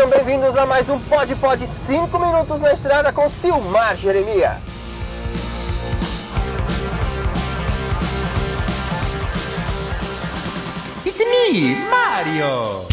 Sejam bem-vindos a mais um Pod Pod 5 minutos na estrada com Silmar Jeremias. It's me, Mario!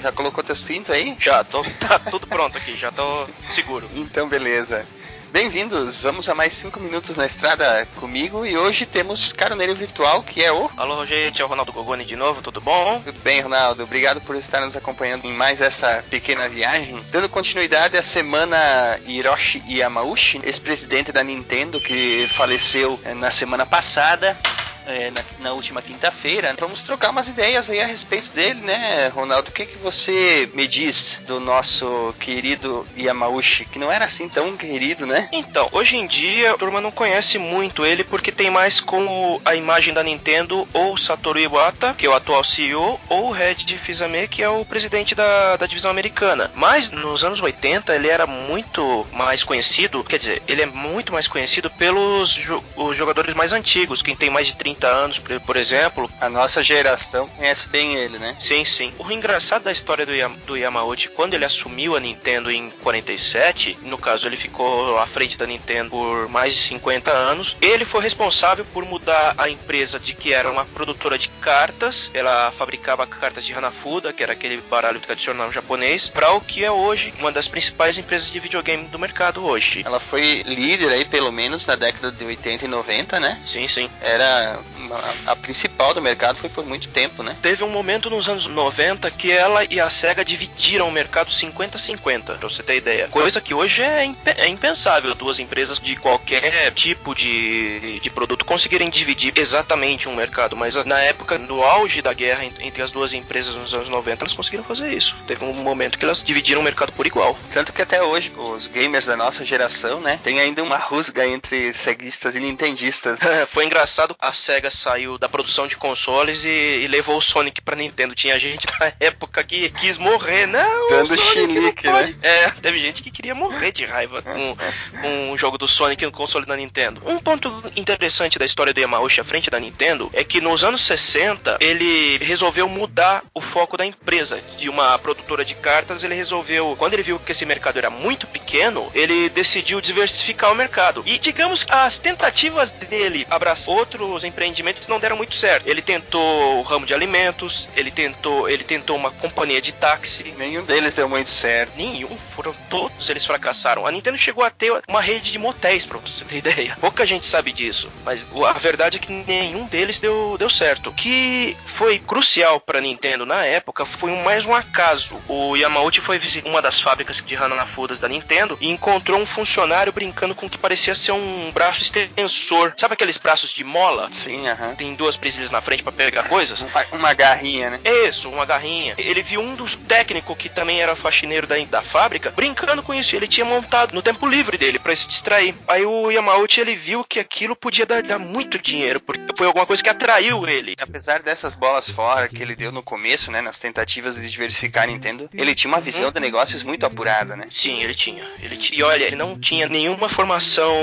Então, já colocou teu cinto aí? Já, tô, tá tudo pronto aqui, já tô seguro. Então, beleza. Bem-vindos, vamos a mais 5 minutos na estrada comigo e hoje temos caroneiro virtual que é o. Alô, gente, é o Ronaldo Gogoni de novo, tudo bom? Tudo bem, Ronaldo? Obrigado por estar nos acompanhando em mais essa pequena viagem. Dando continuidade à semana Hiroshi Yamauchi, ex-presidente da Nintendo, que faleceu eh, na semana passada. É, na, na última quinta-feira. Vamos trocar umas ideias aí a respeito dele, né, Ronaldo? O que, que você me diz do nosso querido Yamauchi, que não era assim tão querido, né? Então, hoje em dia a turma não conhece muito ele porque tem mais como a imagem da Nintendo ou Satoru Iwata, que é o atual CEO, ou o Red Fizame, que é o presidente da, da divisão americana. Mas nos anos 80 ele era muito mais conhecido, quer dizer, ele é muito mais conhecido pelos jo os jogadores mais antigos, quem tem mais de 30 anos, por, por exemplo. A nossa geração conhece bem ele, né? Sim, sim. O engraçado da história do, Yam do Yamauchi, quando ele assumiu a Nintendo em 47, no caso ele ficou à frente da Nintendo por mais de 50 anos, ele foi responsável por mudar a empresa de que era uma produtora de cartas, ela fabricava cartas de Hanafuda, que era aquele baralho tradicional japonês, para o que é hoje uma das principais empresas de videogame do mercado hoje. Ela foi líder aí, pelo menos, na década de 80 e 90, né? Sim, sim. Era uma, a principal do mercado, foi por muito tempo, né? Teve um momento nos anos 90 que ela e a SEGA dividiram o mercado 50-50, pra você ter ideia. Coisa que hoje é, imp é impensável duas empresas de qualquer tipo de, de produto conseguirem dividir exatamente um mercado, mas na época, no auge da guerra entre as duas empresas nos anos 90, elas conseguiram fazer isso. Teve um momento que elas dividiram o mercado por igual. Tanto que até hoje, os gamers da nossa geração, né, tem ainda uma rusga entre ceguistas e nintendistas. Foi engraçado, a SEGA saiu da produção de consoles e, e levou o Sonic pra Nintendo. Tinha gente na época que quis morrer. Não, Dando Sonic não né? É, teve gente que queria morrer de raiva com, com o jogo do Sonic no console da Nintendo. Um ponto interessante da história do Yamauchi à frente da Nintendo é que nos anos 60 ele resolveu mudar o foco da empresa. De uma produtora de cartas, ele resolveu, quando ele viu que esse mercado era muito pequeno, ele decidiu diversificar o mercado. E digamos que as tentativas dele abraçar outros empreendimentos não deram muito certo. Ele tentou o ramo de alimentos, ele tentou, ele tentou uma companhia de táxi. Nenhum deles deu muito certo. Nenhum, foram todos eles fracassaram. A Nintendo chegou a ter uma rede de motéis, pra você ter ideia. Pouca gente sabe disso, mas a verdade é que nenhum deles deu, deu certo. O que foi crucial pra Nintendo na época foi mais um acaso. O Yamauchi foi visitar uma das fábricas de Hanafudas da Nintendo e encontrou um funcionário brincando com o que parecia ser um braço extensor. Sabe aqueles braços de mola? Sim, aham. Tem duas presilhas na frente pra pegar coisas? Uma, uma garrinha, né? Isso, uma garrinha. Ele viu um dos técnicos que também era faxineiro da, da fábrica brincando com isso. Ele tinha montado no tempo livre dele pra se distrair. Aí o Yamauchi ele viu que aquilo podia dar, dar muito dinheiro, porque foi alguma coisa que atraiu ele. Apesar dessas bolas fora que ele deu no começo, né, nas tentativas de diversificar a Nintendo, ele tinha uma visão de negócios muito apurada, né? Sim, ele tinha. Ele ti- E olha, ele não tinha nenhuma formação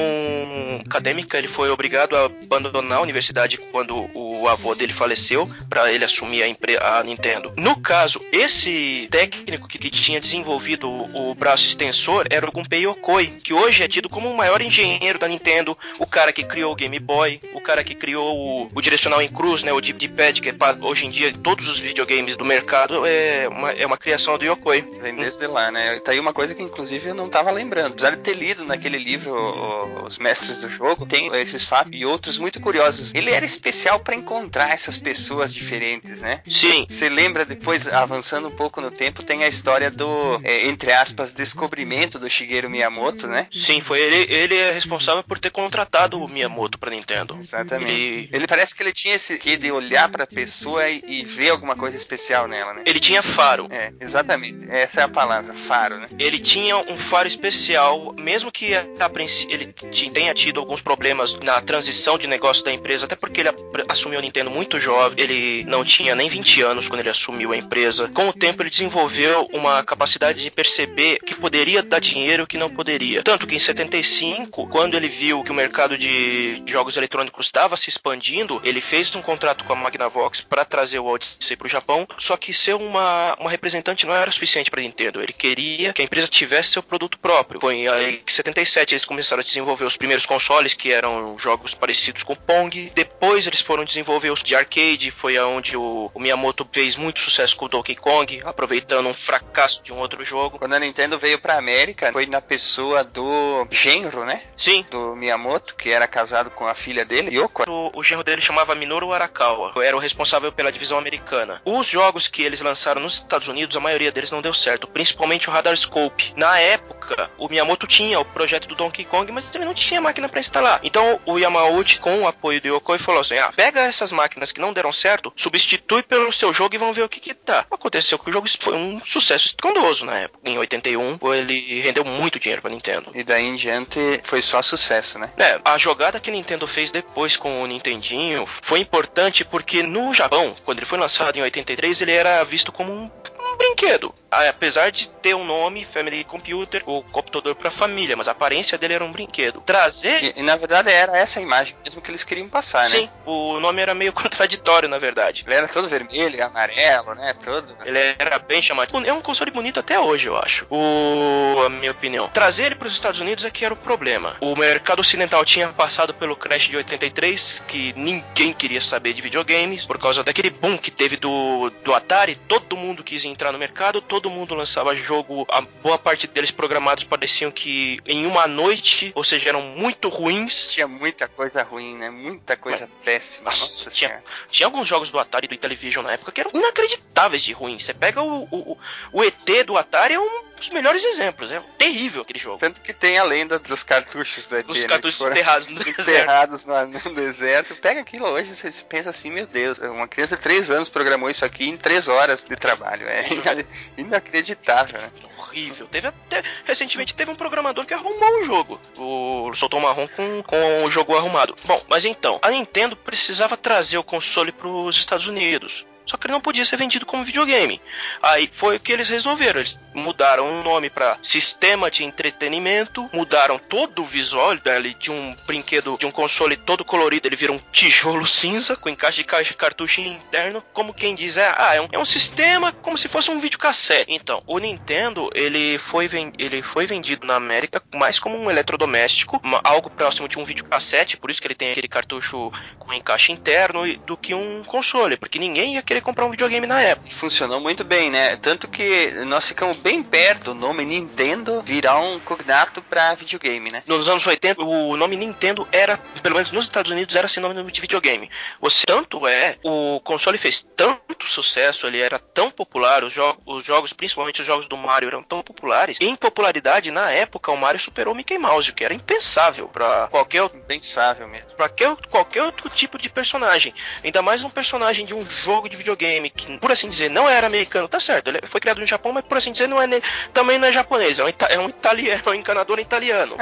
acadêmica, ele foi obrigado a abandonar a universidade quando o avô dele faleceu para ele assumir a, a Nintendo. No caso, esse técnico que, que tinha desenvolvido o, o braço extensor era o Gunpei Yokoi, que hoje é tido como o maior engenheiro da Nintendo, o cara que criou o Game Boy, o cara que criou o, o direcional em cruz, né, o D-pad, que é pra- hoje em dia todos os videogames do mercado é uma, é uma criação do Yokoi. Vem desde lá, né? Tá aí uma coisa que inclusive eu não tava lembrando. Apesar de ter lido naquele livro Os Mestres do Jogo, tem esses fatos e outros muito curiosos. Ele era especial para encontrar essas pessoas diferentes, né? Sim. Você lembra depois, avançando um pouco no tempo, tem a história do, é, entre aspas, descobrimento do Shigeru Miyamoto, né? Sim, foi ele, ele é responsável por ter contratado o Miyamoto pra Nintendo. Exatamente. Ele, Ele parece que ele tinha esse quê de olhar pra pessoa e, e ver alguma coisa especial nela, né? ele tinha faro. É, exatamente. Essa é a palavra, faro, né? Ele tinha um faro especial, mesmo que a, a ele tenha tido alguns problemas na transição de negócio da empresa, até porque ele ap- assumiu a Nintendo muito jovem, ele não tinha nem 20 anos quando ele assumiu a empresa. Com o tempo, ele desenvolveu uma capacidade de perceber que poderia dar dinheiro que não poderia. Tanto que em 75, quando ele viu que o mercado de jogos eletrônicos estava se expandindo, ele fez um contrato com a Magnavox para trazer o Odyssey para o Japão. Só que ser uma, uma representante não era suficiente para Nintendo. Ele queria que a empresa tivesse seu produto próprio. Foi em 77 eles começaram a desenvolver os primeiros consoles, que eram jogos parecidos com Pong. Depois eles foram desenvolver os de arcade, foi aonde o, o Miyamoto fez muito sucesso com o Donkey Kong, aproveitando um fracasso de um outro jogo. Quando a Nintendo veio pra América, foi na pessoa do genro, né? Sim, Do Miyamoto, que era casado com a filha dele, Yoko. O, o genro dele chamava Minoru Arakawa. Era o responsável pela divisão americana. Os jogos que eles lançaram nos Estados Unidos, a maioria deles não deu certo. Principalmente o Radar Scope. Na época, o Miyamoto tinha o projeto do Donkey Kong, mas ele não tinha máquina para instalar. Então o Yamauchi, com o apoio do Yokoi, falou assim: ah, pega essas máquinas que não deram certo, substitui pelo seu jogo e vamos ver o que que tá. Aconteceu que o jogo foi um sucesso estrondoso na época. Em 81, ele rendeu muito dinheiro pra Nintendo. E daí em diante foi só sucesso, né? É, a jogada que a Nintendo fez depois com o Nintendinho foi importante porque no Japão, quando ele foi lançado em 83, ele era visto como um, um brinquedo. Apesar de ter um nome, Family Computer, o computador para família, mas a aparência dele era um brinquedo. Trazer. E, e, na verdade era essa a imagem mesmo que eles queriam passar, Sim, né? o nome era meio contraditório, na verdade. Ele era todo vermelho, amarelo, né? Todo. Ele era bem chamativo. É um console bonito até hoje, eu acho. O, a minha opinião. Trazer ele para os Estados Unidos é que era o problema. O mercado ocidental tinha passado pelo crash de 83, que ninguém queria saber de videogames, por causa daquele boom que teve do, do Atari. Todo mundo quis entrar no mercado, todo mundo lançava jogo. A boa parte deles programados pareciam que em uma noite, ou seja, eram muito ruins. Tinha muita coisa ruim, né? Muita coisa péssima. Nossa, Nossa, tinha- Senhora. Tinha alguns jogos do Atari e do Intellivision na época que eram inacreditáveis de ruins. Você pega o, o, o ET do Atari, é um dos melhores exemplos. É terrível aquele jogo. Tanto que tem a lenda dos cartuchos ET, Os né, cartuchos enterrados no deserto. enterrados no, no deserto. Pega aquilo hoje, você pensa assim, meu Deus, uma criança de 3 anos programou isso aqui em 3 horas de trabalho. É ina- inacreditável, né? Horrível. Teve até. Recentemente teve um programador que arrumou o jogo. O soltou marrom com, com o jogo arrumado. Bom, mas então, a Nintendo precisava trazer o console para os Estados Unidos. Só que ele não podia ser vendido como videogame. Aí foi o que eles resolveram. Eles mudaram o nome para Sistema de Entretenimento, mudaram todo o visual dele de um brinquedo, de um console todo colorido, ele vira um tijolo cinza com encaixe de ca- cartucho interno, como quem diz, é, ah, é um, é um sistema como se fosse um videocassete. Então, o Nintendo, ele foi, ele foi vendido na América mais como um eletrodoméstico, uma- algo próximo de um videocassete, por isso que ele tem aquele cartucho com encaixe interno, do que um console, porque ninguém ia querer comprar um videogame na época. Funcionou muito bem, né? Tanto que nós ficamos bem perto do nome Nintendo virar um cognato pra videogame, né? Nos anos 80, o nome Nintendo era, pelo menos nos Estados Unidos, era sinônimo de videogame. Você, tanto é, o console fez tanto sucesso, ele era tão popular, os, jo os jogos, principalmente os jogos do Mario, eram tão populares. Em popularidade, na época, o Mario superou o Mickey Mouse, o que era impensável para qualquer Impensável mesmo. para qualquer outro tipo de personagem. Ainda mais um personagem de um jogo de videogame que, por assim dizer, não era americano. Tá certo, ele foi criado no Japão, mas por assim dizer, não é também não é japonês. É um, é um italiano, é um encanador italiano.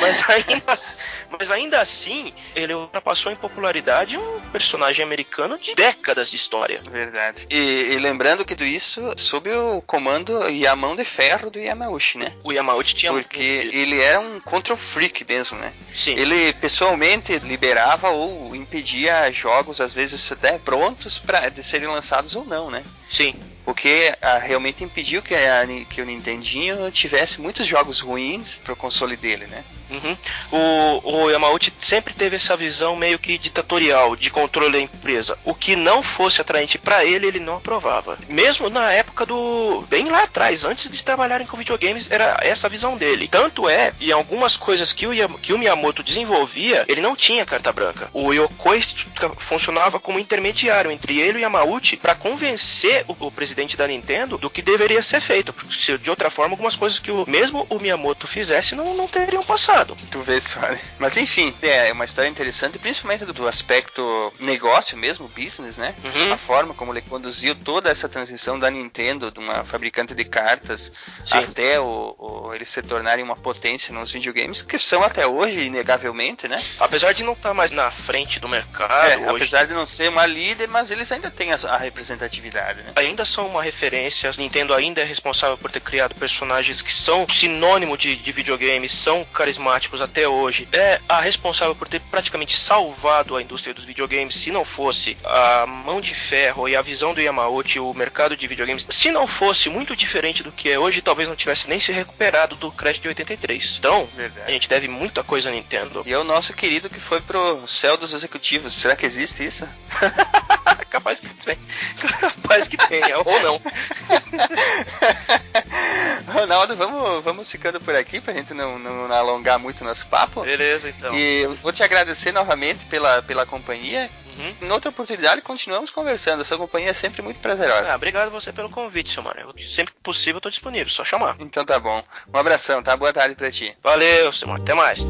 mas, ainda, mas ainda assim, ele ultrapassou em popularidade um personagem americano de décadas de história. Verdade. E, e lembrando que tudo isso sob o comando e a mão de ferro do Yamauchi, né? O Yamauchi tinha Porque ele era um control freak mesmo, né? Sim. Ele pessoalmente liberava ou impedia jogos, às vezes até prontos pra, de serem lançados ou não, né? Sim. Porque ah, realmente impediu que, a, que o Nintendinho tivesse muitos jogos ruins pro console dele, né? Uhum. O, o Yamauchi sempre teve essa visão meio que ditatorial de controle da empresa. O que não fosse atraente para ele, ele não aprovava. Mesmo na época do. bem lá atrás, antes de trabalharem com videogames, era essa a visão dele. Tanto é, em algumas coisas que o, que o Miyamoto desenvolvia, ele não tinha carta branca. O Yokoi funcionava como intermediário entre ele e o Yamauchi para convencer o, o, presidente da Nintendo do que deveria ser feito. Porque se, de outra forma, algumas coisas que o, mesmo o Miyamoto fizesse não, não teriam passado. Tu vê só, né? Mas enfim, é uma história interessante, principalmente do, aspecto negócio mesmo, business, né? Uhum. A forma como ele conduziu toda essa transição da Nintendo, de uma fabricante de cartas, Sim. até o, o, eles se tornarem uma potência nos videogames, que são até hoje, inegavelmente, né? Apesar de não estar tá mais na frente do mercado. É, hoje... apesar de não ser uma líder, mas eles ainda têm a, a representatividade, né? Ainda são uma referência, a Nintendo ainda é responsável por ter criado personagens que são sinônimo de, de videogames, são carismáticos até hoje, é a responsável por ter praticamente salvado a indústria dos videogames. Se não fosse a mão de ferro e a visão do Yamauchi, o mercado de videogames, se não fosse muito diferente do que é hoje, talvez não tivesse nem se recuperado do crash de 83. Então, Verdade. a gente deve muita coisa à Nintendo. E é o nosso querido que foi pro céu dos executivos. Será que existe isso? Capaz que tem. Capaz que tenha, ou não. Ronaldo, vamos, vamos ficando por aqui pra gente não, não alongar muito nosso papo. Beleza, então. E vou te agradecer novamente pela, pela companhia. Uhum. Em outra oportunidade, continuamos conversando. A sua companhia é sempre muito prazerosa. Ah, obrigado você pelo convite, seu mano. sempre que possível, eu tô disponível, só chamar. Então tá bom. Um abração, tá? Boa tarde pra ti. Valeu, mano. Até mais.